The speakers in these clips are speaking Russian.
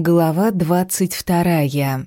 Глава двадцать вторая.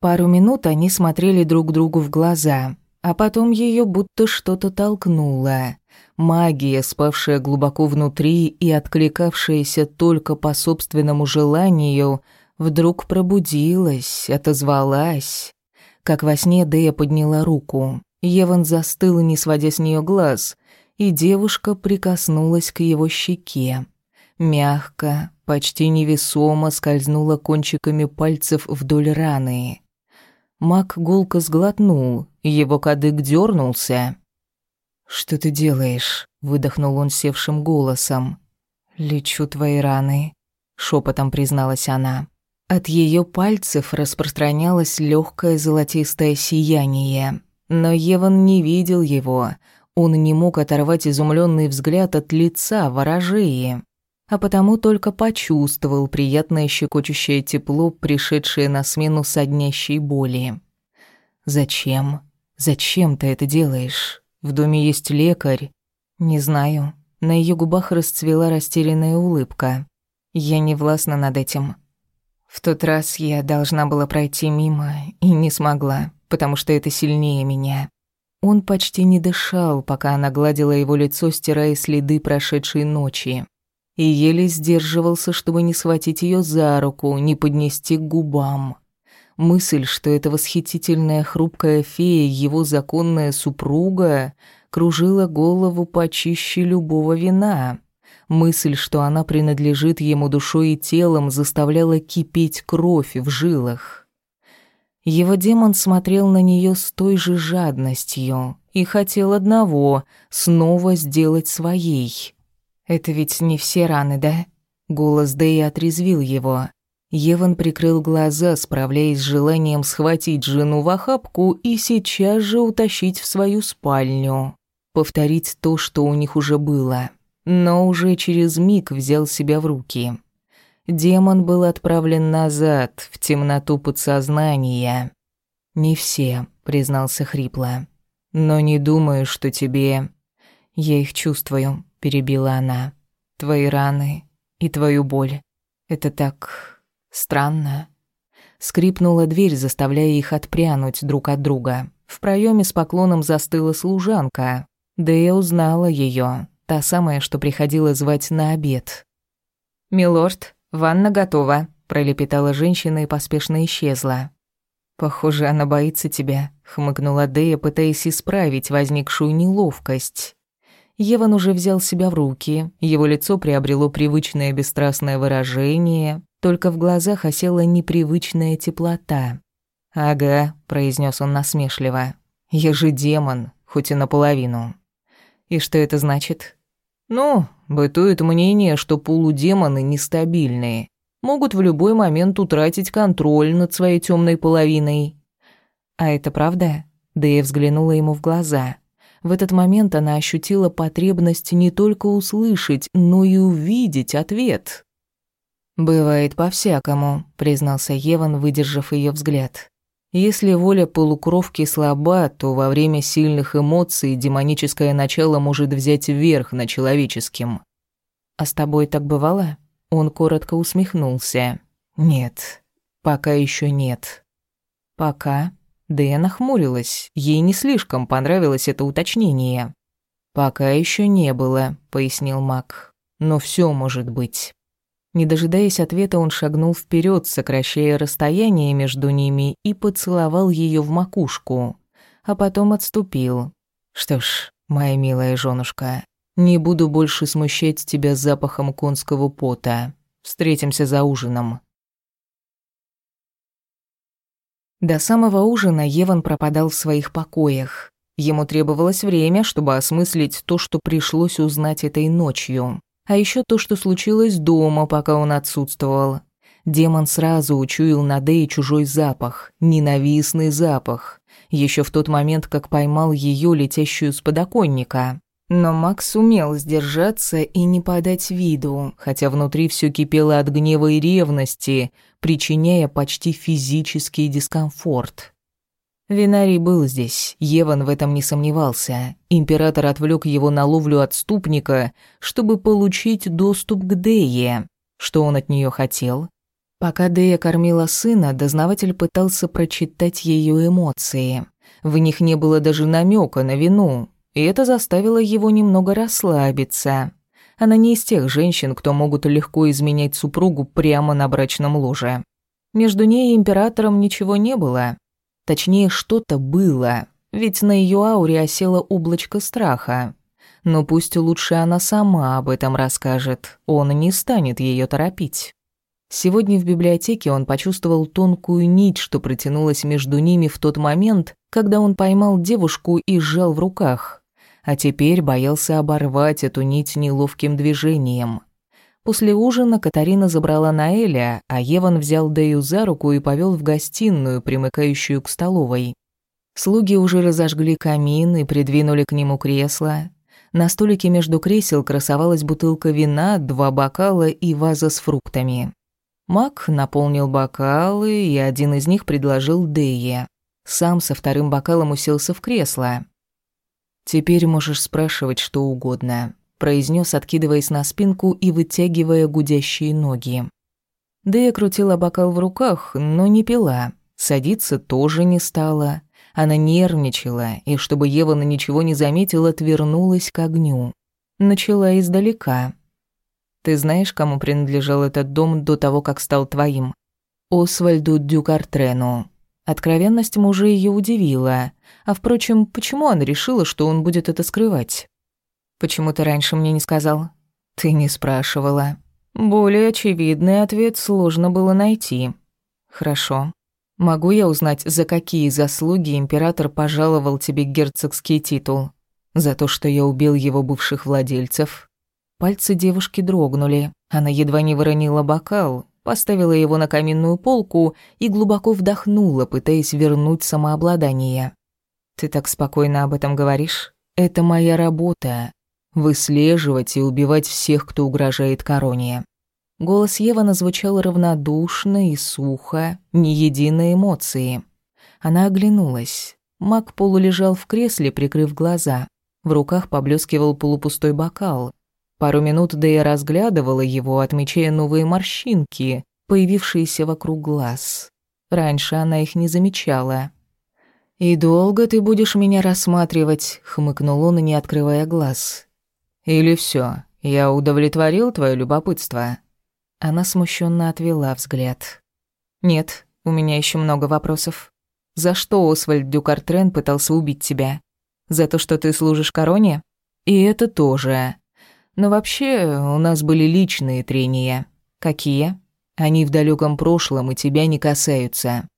Пару минут они смотрели друг другу в глаза, а потом ее будто что-то толкнуло. Магия, спавшая глубоко внутри и откликавшаяся только по собственному желанию, вдруг пробудилась, отозвалась. Как во сне Дея подняла руку. Еван застыл, не сводя с нее глаз, и девушка прикоснулась к его щеке. Мягко, почти невесомо скользнула кончиками пальцев вдоль раны. Мак гулко сглотнул, его кадык дернулся. «Что ты делаешь?» — выдохнул он севшим голосом. «Лечу твои раны», — шепотом призналась она. От ее пальцев распространялось легкое золотистое сияние, но Еван не видел его. Он не мог оторвать изумленный взгляд от лица ворожеи а потому только почувствовал приятное щекочущее тепло, пришедшее на смену соднящей боли. «Зачем? Зачем ты это делаешь? В доме есть лекарь?» «Не знаю». На ее губах расцвела растерянная улыбка. «Я не властна над этим». В тот раз я должна была пройти мимо и не смогла, потому что это сильнее меня. Он почти не дышал, пока она гладила его лицо, стирая следы прошедшей ночи и еле сдерживался, чтобы не схватить ее за руку, не поднести к губам. Мысль, что эта восхитительная хрупкая фея его законная супруга, кружила голову почище любого вина. Мысль, что она принадлежит ему душой и телом, заставляла кипеть кровь в жилах. Его демон смотрел на нее с той же жадностью и хотел одного — снова сделать своей. «Это ведь не все раны, да?» Голос Дэи отрезвил его. Еван прикрыл глаза, справляясь с желанием схватить жену в охапку и сейчас же утащить в свою спальню. Повторить то, что у них уже было. Но уже через миг взял себя в руки. Демон был отправлен назад, в темноту подсознания. «Не все», — признался хрипло. «Но не думаю, что тебе...» «Я их чувствую перебила она. Твои раны и твою боль. Это так странно. Скрипнула дверь, заставляя их отпрянуть друг от друга. В проеме с поклоном застыла служанка. Да я узнала ее, та самая, что приходила звать на обед. «Милорд, ванна готова», — пролепетала женщина и поспешно исчезла. «Похоже, она боится тебя», — хмыкнула Дея, пытаясь исправить возникшую неловкость. Еван уже взял себя в руки, его лицо приобрело привычное бесстрастное выражение, только в глазах осела непривычная теплота. «Ага», — произнес он насмешливо, — «я же демон, хоть и наполовину». «И что это значит?» «Ну, бытует мнение, что полудемоны нестабильные, могут в любой момент утратить контроль над своей темной половиной». «А это правда?» Да я взглянула ему в глаза. В этот момент она ощутила потребность не только услышать, но и увидеть ответ. «Бывает по-всякому», — признался Еван, выдержав ее взгляд. «Если воля полукровки слаба, то во время сильных эмоций демоническое начало может взять верх на человеческим». «А с тобой так бывало?» Он коротко усмехнулся. «Нет, пока еще нет». «Пока?» Да я нахмурилась, ей не слишком понравилось это уточнение. «Пока еще не было», — пояснил Мак. «Но все может быть». Не дожидаясь ответа, он шагнул вперед, сокращая расстояние между ними, и поцеловал ее в макушку, а потом отступил. «Что ж, моя милая женушка, не буду больше смущать тебя запахом конского пота. Встретимся за ужином. До самого ужина Еван пропадал в своих покоях. Ему требовалось время, чтобы осмыслить то, что пришлось узнать этой ночью. А еще то, что случилось дома, пока он отсутствовал. Демон сразу учуял на Дее чужой запах, ненавистный запах. Еще в тот момент, как поймал ее, летящую с подоконника. Но Макс сумел сдержаться и не подать виду, хотя внутри все кипело от гнева и ревности, причиняя почти физический дискомфорт. Винарий был здесь, Еван в этом не сомневался. Император отвлек его на ловлю отступника, чтобы получить доступ к Дее. Что он от нее хотел? Пока Дея кормила сына, дознаватель пытался прочитать ее эмоции. В них не было даже намека на вину, и это заставило его немного расслабиться. Она не из тех женщин, кто могут легко изменять супругу прямо на брачном ложе. Между ней и императором ничего не было. Точнее, что-то было, ведь на ее ауре осело облачко страха. Но пусть лучше она сама об этом расскажет, он не станет ее торопить. Сегодня в библиотеке он почувствовал тонкую нить, что протянулась между ними в тот момент, когда он поймал девушку и сжал в руках а теперь боялся оборвать эту нить неловким движением. После ужина Катарина забрала Наэля, а Еван взял Дэю за руку и повел в гостиную, примыкающую к столовой. Слуги уже разожгли камин и придвинули к нему кресло. На столике между кресел красовалась бутылка вина, два бокала и ваза с фруктами. Мак наполнил бокалы, и один из них предложил Дэе. Сам со вторым бокалом уселся в кресло. «Теперь можешь спрашивать что угодно», — произнес, откидываясь на спинку и вытягивая гудящие ноги. Дэя крутила бокал в руках, но не пила. Садиться тоже не стала. Она нервничала, и чтобы Ева на ничего не заметила, отвернулась к огню. Начала издалека. «Ты знаешь, кому принадлежал этот дом до того, как стал твоим?» «Освальду Дюкартрену», Откровенность мужа ее удивила. А впрочем, почему она решила, что он будет это скрывать? «Почему ты раньше мне не сказал?» «Ты не спрашивала». Более очевидный ответ сложно было найти. «Хорошо. Могу я узнать, за какие заслуги император пожаловал тебе герцогский титул? За то, что я убил его бывших владельцев?» Пальцы девушки дрогнули. Она едва не выронила бокал, поставила его на каминную полку и глубоко вдохнула, пытаясь вернуть самообладание. «Ты так спокойно об этом говоришь? Это моя работа. Выслеживать и убивать всех, кто угрожает короне». Голос Евы звучал равнодушно и сухо, ни единой эмоции. Она оглянулась. Мак полулежал в кресле, прикрыв глаза. В руках поблескивал полупустой бокал. Пару минут Дэя разглядывала его, отмечая новые морщинки, появившиеся вокруг глаз. Раньше она их не замечала. «И долго ты будешь меня рассматривать?» — хмыкнул он, не открывая глаз. «Или все, я удовлетворил твое любопытство?» Она смущенно отвела взгляд. «Нет, у меня еще много вопросов. За что Освальд Дюкартрен пытался убить тебя? За то, что ты служишь короне? И это тоже. Но вообще у нас были личные трения. Какие? Они в далеком прошлом и тебя не касаются.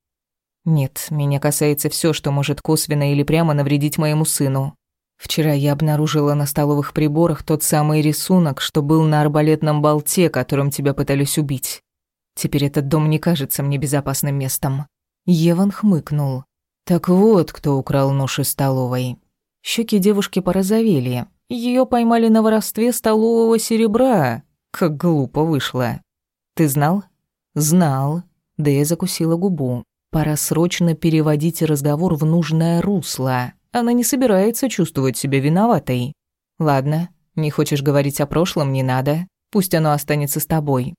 Нет, меня касается все, что может косвенно или прямо навредить моему сыну. Вчера я обнаружила на столовых приборах тот самый рисунок, что был на арбалетном болте, которым тебя пытались убить. Теперь этот дом не кажется мне безопасным местом. Еван хмыкнул. Так вот, кто украл нож из столовой. Щеки девушки порозовели. Ее поймали на воровстве столового серебра. Как глупо вышло. Ты знал? Знал. Да я закусила губу. Пора срочно переводить разговор в нужное русло. Она не собирается чувствовать себя виноватой. Ладно, не хочешь говорить о прошлом, не надо. Пусть оно останется с тобой.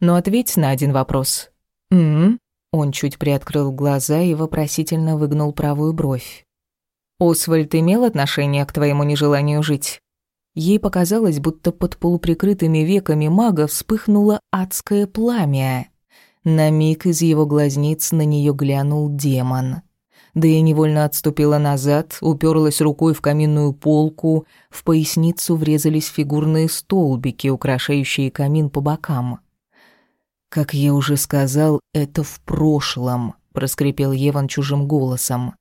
Но ответь на один вопрос. «М-м?» Он чуть приоткрыл глаза и вопросительно выгнул правую бровь. Освальд имел отношение к твоему нежеланию жить? Ей показалось, будто под полуприкрытыми веками мага вспыхнуло адское пламя. На миг из его глазниц на нее глянул демон. Да и невольно отступила назад, уперлась рукой в каминную полку, в поясницу врезались фигурные столбики, украшающие камин по бокам. «Как я уже сказал, это в прошлом», — проскрипел Еван чужим голосом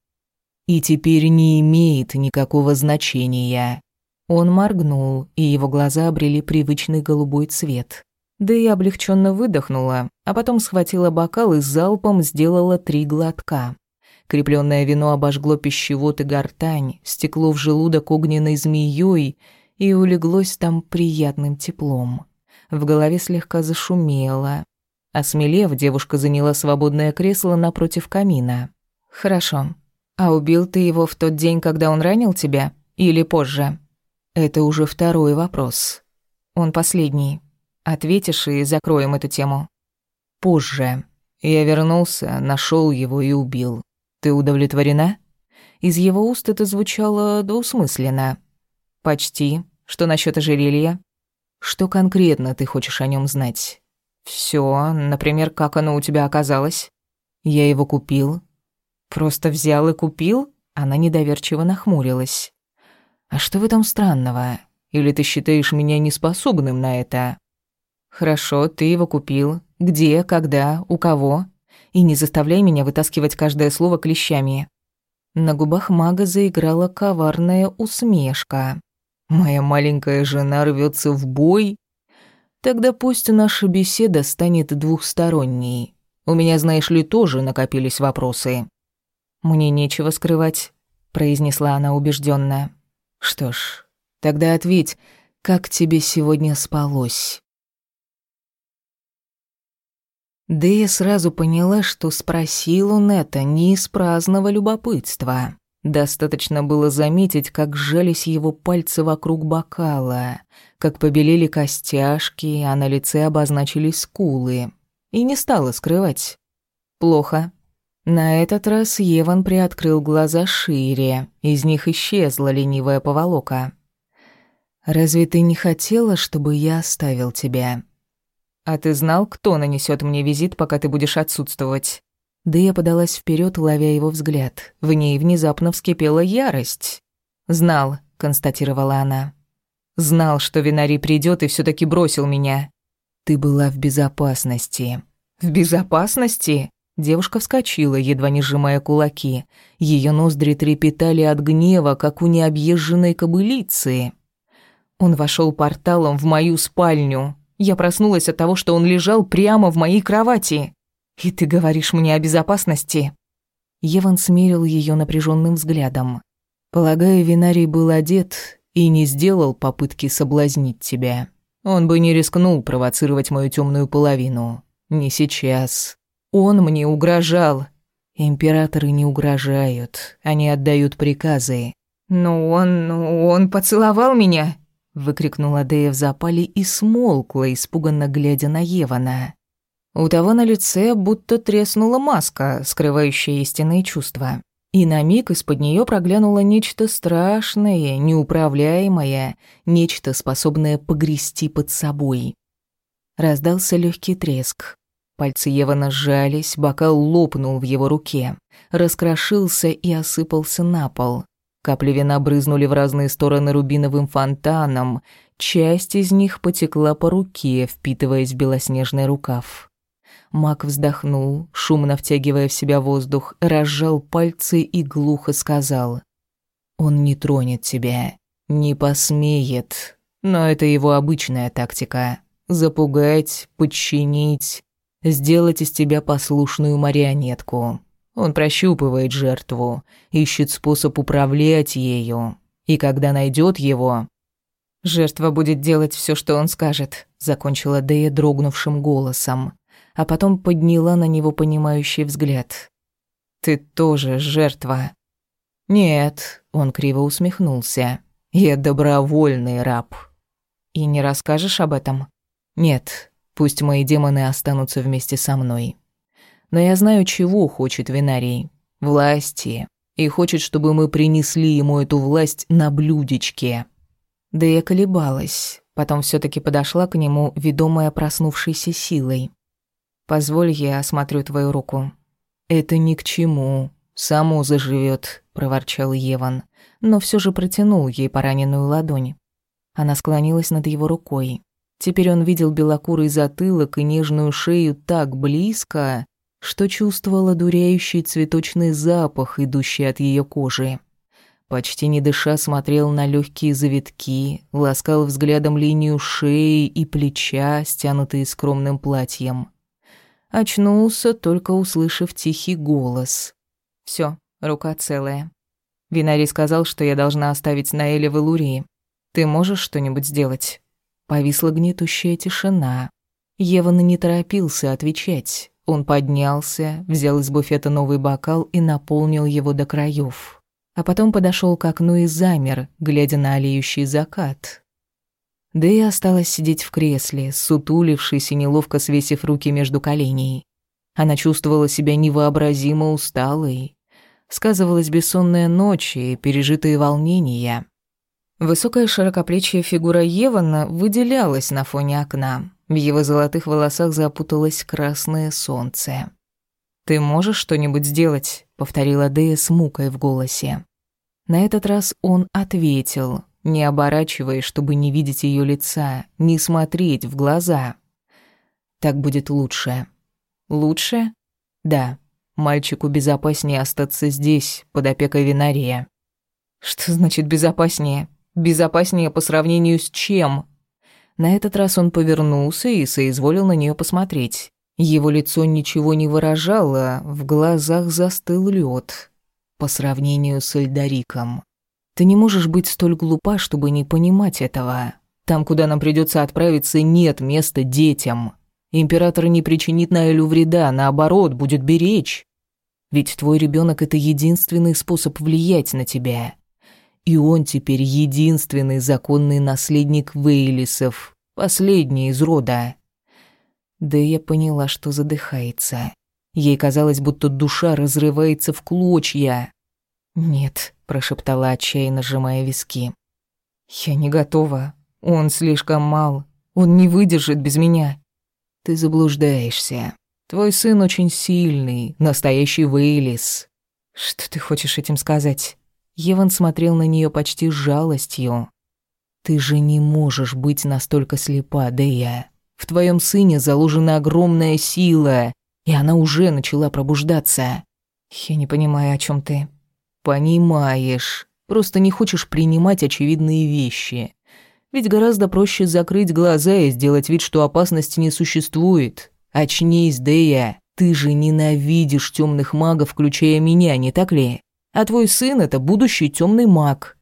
и теперь не имеет никакого значения». Он моргнул, и его глаза обрели привычный голубой цвет. Да и облегченно выдохнула, а потом схватила бокал и залпом сделала три глотка. Крепленное вино обожгло пищевод и гортань, стекло в желудок огненной змеей и улеглось там приятным теплом. В голове слегка зашумело. Осмелев, девушка заняла свободное кресло напротив камина. «Хорошо, а убил ты его в тот день, когда он ранил тебя? Или позже? Это уже второй вопрос. Он последний. Ответишь и закроем эту тему. Позже. Я вернулся, нашел его и убил. Ты удовлетворена? Из его уст это звучало двусмысленно. Почти. Что насчет ожерелья? Что конкретно ты хочешь о нем знать? Все, например, как оно у тебя оказалось? Я его купил. Просто взял и купил? Она недоверчиво нахмурилась. А что в этом странного? Или ты считаешь меня неспособным на это? Хорошо, ты его купил. Где, когда, у кого? И не заставляй меня вытаскивать каждое слово клещами. На губах мага заиграла коварная усмешка. Моя маленькая жена рвется в бой? Тогда пусть наша беседа станет двухсторонней. У меня, знаешь ли, тоже накопились вопросы. Мне нечего скрывать, произнесла она убежденно. Что ж, тогда ответь, как тебе сегодня спалось? Дэя сразу поняла, что спросил он это не из праздного любопытства. Достаточно было заметить, как сжались его пальцы вокруг бокала, как побелели костяшки, а на лице обозначились скулы. И не стала скрывать. Плохо. На этот раз Еван приоткрыл глаза шире, из них исчезла ленивая поволока. «Разве ты не хотела, чтобы я оставил тебя?» «А ты знал, кто нанесет мне визит, пока ты будешь отсутствовать?» Дэя подалась вперед, ловя его взгляд. В ней внезапно вскипела ярость. «Знал», — констатировала она. «Знал, что Винари придет и все таки бросил меня». «Ты была в безопасности». «В безопасности?» Девушка вскочила, едва не сжимая кулаки. Ее ноздри трепетали от гнева, как у необъезженной кобылицы. Он вошел порталом в мою спальню. Я проснулась от того, что он лежал прямо в моей кровати. И ты говоришь мне о безопасности?» Еван смерил ее напряженным взглядом. «Полагаю, Винарий был одет и не сделал попытки соблазнить тебя. Он бы не рискнул провоцировать мою темную половину. Не сейчас. Он мне угрожал. Императоры не угрожают, они отдают приказы. Но он... он поцеловал меня!» выкрикнула Дея в запале и смолкла, испуганно глядя на Евана. У того на лице будто треснула маска, скрывающая истинные чувства. И на миг из-под нее проглянуло нечто страшное, неуправляемое, нечто, способное погрести под собой. Раздался легкий треск. Пальцы Евана сжались, бокал лопнул в его руке, раскрошился и осыпался на пол. Капли вина брызнули в разные стороны рубиновым фонтаном, часть из них потекла по руке, впитываясь в белоснежный рукав. Мак вздохнул, шумно втягивая в себя воздух, разжал пальцы и глухо сказал. «Он не тронет тебя, не посмеет, но это его обычная тактика. Запугать, подчинить, сделать из тебя послушную марионетку. Он прощупывает жертву, ищет способ управлять ею. И когда найдет его... «Жертва будет делать все, что он скажет», — закончила Дэя дрогнувшим голосом, а потом подняла на него понимающий взгляд. «Ты тоже жертва». «Нет», — он криво усмехнулся, — «я добровольный раб». «И не расскажешь об этом?» «Нет, пусть мои демоны останутся вместе со мной. Но я знаю, чего хочет Винарий. Власти. И хочет, чтобы мы принесли ему эту власть на блюдечке. Да я колебалась. Потом все таки подошла к нему, ведомая проснувшейся силой. «Позволь, я осмотрю твою руку». «Это ни к чему. Само заживет, проворчал Еван, но все же протянул ей пораненную ладонь. Она склонилась над его рукой. Теперь он видел белокурый затылок и нежную шею так близко, что чувствовала дуряющий цветочный запах, идущий от ее кожи. Почти не дыша смотрел на легкие завитки, ласкал взглядом линию шеи и плеча, стянутые скромным платьем. Очнулся, только услышав тихий голос. Все, рука целая. Винари сказал, что я должна оставить Наэля в Элурии. Ты можешь что-нибудь сделать?» Повисла гнетущая тишина. Еван не торопился отвечать. Он поднялся, взял из буфета новый бокал и наполнил его до краев. А потом подошел к окну и замер, глядя на олеющий закат. Да и осталась сидеть в кресле, сутулившись и неловко свесив руки между коленей. Она чувствовала себя невообразимо усталой. Сказывалась бессонная ночь и пережитые волнения. Высокая широкоплечья фигура Евана выделялась на фоне окна. В его золотых волосах запуталось красное солнце. «Ты можешь что-нибудь сделать?» — повторила Дея с мукой в голосе. На этот раз он ответил, не оборачиваясь, чтобы не видеть ее лица, не смотреть в глаза. «Так будет лучше». «Лучше?» «Да. Мальчику безопаснее остаться здесь, под опекой винария». «Что значит безопаснее? Безопаснее по сравнению с чем?» На этот раз он повернулся и соизволил на нее посмотреть. Его лицо ничего не выражало, в глазах застыл лед. По сравнению с Эльдариком. Ты не можешь быть столь глупа, чтобы не понимать этого. Там, куда нам придется отправиться, нет места детям. Император не причинит Наэлю вреда, наоборот, будет беречь. Ведь твой ребенок это единственный способ влиять на тебя и он теперь единственный законный наследник Вейлисов, последний из рода. Да я поняла, что задыхается. Ей казалось, будто душа разрывается в клочья. «Нет», — прошептала отчаянно, сжимая виски. «Я не готова. Он слишком мал. Он не выдержит без меня». «Ты заблуждаешься. Твой сын очень сильный, настоящий Вейлис». «Что ты хочешь этим сказать?» Еван смотрел на нее почти с жалостью. «Ты же не можешь быть настолько слепа, Дэя. В твоем сыне заложена огромная сила, и она уже начала пробуждаться». «Я не понимаю, о чем ты». «Понимаешь. Просто не хочешь принимать очевидные вещи. Ведь гораздо проще закрыть глаза и сделать вид, что опасности не существует. Очнись, Дэя. Ты же ненавидишь темных магов, включая меня, не так ли?» А твой сын — это будущий темный маг.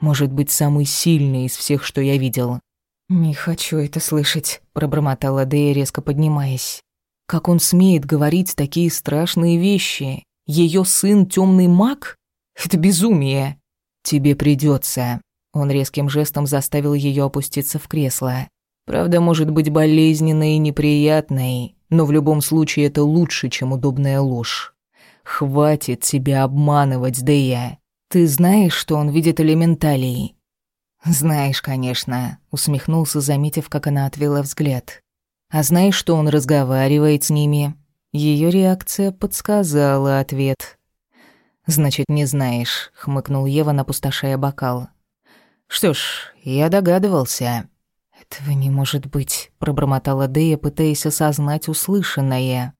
Может быть, самый сильный из всех, что я видел». «Не хочу это слышать», — пробормотала Дея, резко поднимаясь. «Как он смеет говорить такие страшные вещи? Ее сын темный маг? Это безумие!» «Тебе придется. Он резким жестом заставил ее опуститься в кресло. «Правда, может быть болезненной и неприятной, но в любом случае это лучше, чем удобная ложь. «Хватит себя обманывать, Дэя. Ты знаешь, что он видит элементалей?» «Знаешь, конечно», — усмехнулся, заметив, как она отвела взгляд. «А знаешь, что он разговаривает с ними?» Ее реакция подсказала ответ. «Значит, не знаешь», — хмыкнул Ева, напустошая бокал. «Что ж, я догадывался». «Этого не может быть», — пробормотала Дея, пытаясь осознать услышанное.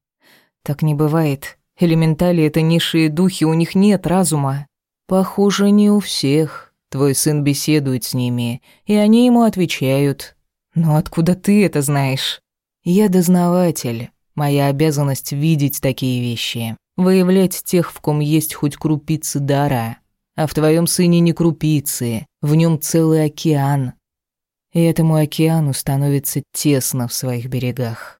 «Так не бывает. Элементали — это низшие духи, у них нет разума. Похоже, не у всех. Твой сын беседует с ними, и они ему отвечают. Но откуда ты это знаешь? Я дознаватель. Моя обязанность видеть такие вещи. Выявлять тех, в ком есть хоть крупицы дара. А в твоем сыне не крупицы, в нем целый океан. И этому океану становится тесно в своих берегах.